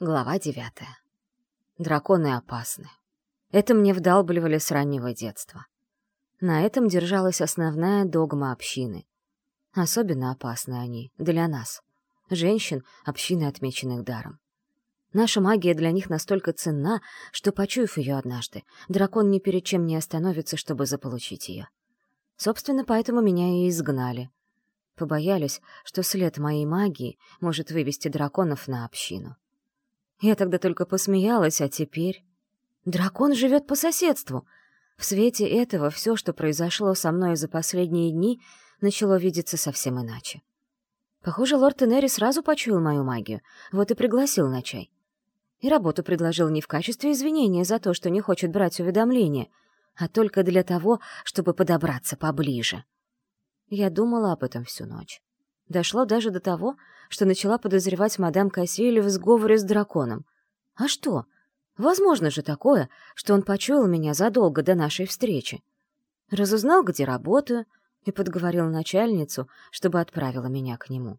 Глава девятая. Драконы опасны. Это мне вдалбливали с раннего детства. На этом держалась основная догма общины. Особенно опасны они для нас, женщин, общины, отмеченных даром. Наша магия для них настолько ценна, что, почуяв ее однажды, дракон ни перед чем не остановится, чтобы заполучить ее. Собственно, поэтому меня и изгнали. Побоялись, что след моей магии может вывести драконов на общину. Я тогда только посмеялась, а теперь... Дракон живет по соседству. В свете этого все, что произошло со мной за последние дни, начало видеться совсем иначе. Похоже, лорд Энери сразу почуял мою магию, вот и пригласил на чай. И работу предложил не в качестве извинения за то, что не хочет брать уведомления, а только для того, чтобы подобраться поближе. Я думала об этом всю ночь. Дошло даже до того, что начала подозревать мадам Кассиэль в сговоре с драконом. А что? Возможно же такое, что он почуял меня задолго до нашей встречи. Разузнал, где работаю, и подговорил начальницу, чтобы отправила меня к нему.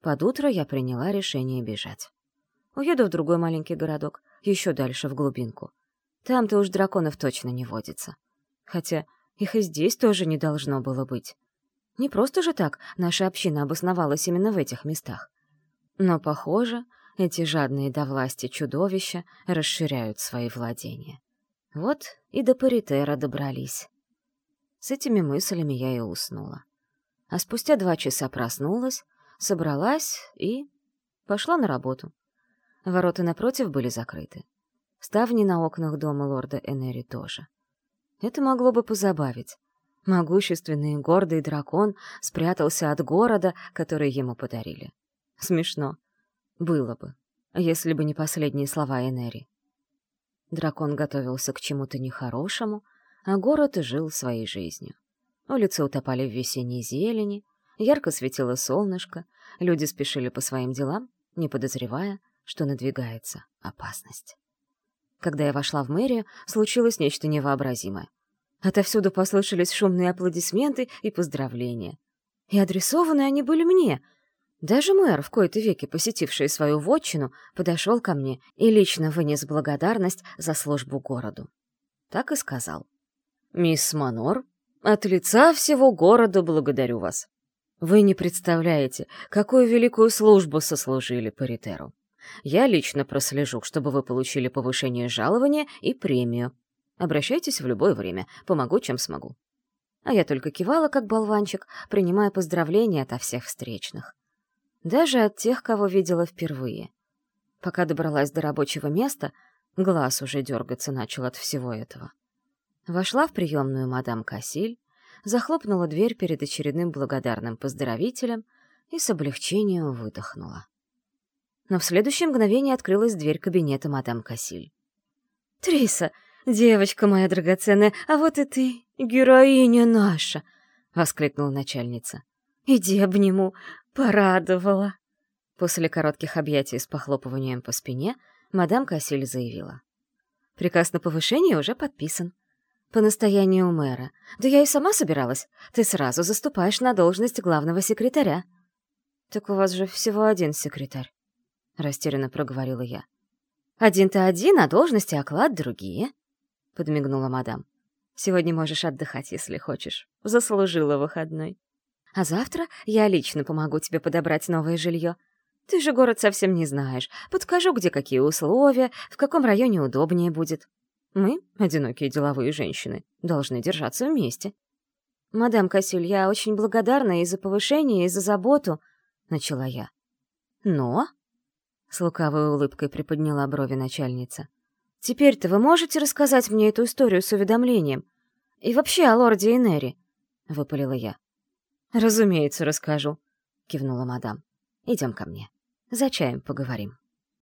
Под утро я приняла решение бежать. Уеду в другой маленький городок, еще дальше, в глубинку. Там-то уж драконов точно не водится. Хотя их и здесь тоже не должно было быть. Не просто же так наша община обосновалась именно в этих местах. Но, похоже, эти жадные до власти чудовища расширяют свои владения. Вот и до Паритера добрались. С этими мыслями я и уснула. А спустя два часа проснулась, собралась и... пошла на работу. Ворота напротив были закрыты. Ставни на окнах дома лорда Энери тоже. Это могло бы позабавить. Могущественный и гордый дракон спрятался от города, который ему подарили. Смешно. Было бы, если бы не последние слова Энери. Дракон готовился к чему-то нехорошему, а город жил своей жизнью. Улицы утопали в весенней зелени, ярко светило солнышко, люди спешили по своим делам, не подозревая, что надвигается опасность. Когда я вошла в мэрию, случилось нечто невообразимое. Отовсюду послышались шумные аплодисменты и поздравления. И адресованы они были мне. Даже мэр, в кои-то веки посетивший свою вотчину, подошел ко мне и лично вынес благодарность за службу городу. Так и сказал. «Мисс Манор, от лица всего города благодарю вас. Вы не представляете, какую великую службу сослужили Паритеру. Я лично прослежу, чтобы вы получили повышение жалования и премию, Обращайтесь в любое время, помогу, чем смогу. А я только кивала, как болванчик, принимая поздравления ото всех встречных. Даже от тех, кого видела впервые. Пока добралась до рабочего места, глаз уже дергаться начал от всего этого. Вошла в приемную мадам Кассиль, захлопнула дверь перед очередным благодарным поздравителем и с облегчением выдохнула. Но в следующее мгновение открылась дверь кабинета мадам Кассиль. «Триса, «Девочка моя драгоценная, а вот и ты, героиня наша!» — воскликнула начальница. «Иди обниму, порадовала!» После коротких объятий с похлопыванием по спине мадам Кассиль заявила. «Приказ на повышение уже подписан. По настоянию мэра. Да я и сама собиралась. Ты сразу заступаешь на должность главного секретаря». «Так у вас же всего один секретарь», — растерянно проговорила я. «Один-то один, а должности оклад другие», — подмигнула мадам. «Сегодня можешь отдыхать, если хочешь. Заслужила выходной. А завтра я лично помогу тебе подобрать новое жилье. Ты же город совсем не знаешь. Подскажу, где какие условия, в каком районе удобнее будет. Мы, одинокие деловые женщины, должны держаться вместе». «Мадам Кассиль, я очень благодарна и за повышение, и за заботу», — начала я. «Но...» — с лукавой улыбкой приподняла брови начальница — Теперь-то вы можете рассказать мне эту историю с уведомлением? И вообще о лорде Энери?» — выпалила я. «Разумеется, расскажу», — кивнула мадам. «Идем ко мне. За чаем поговорим».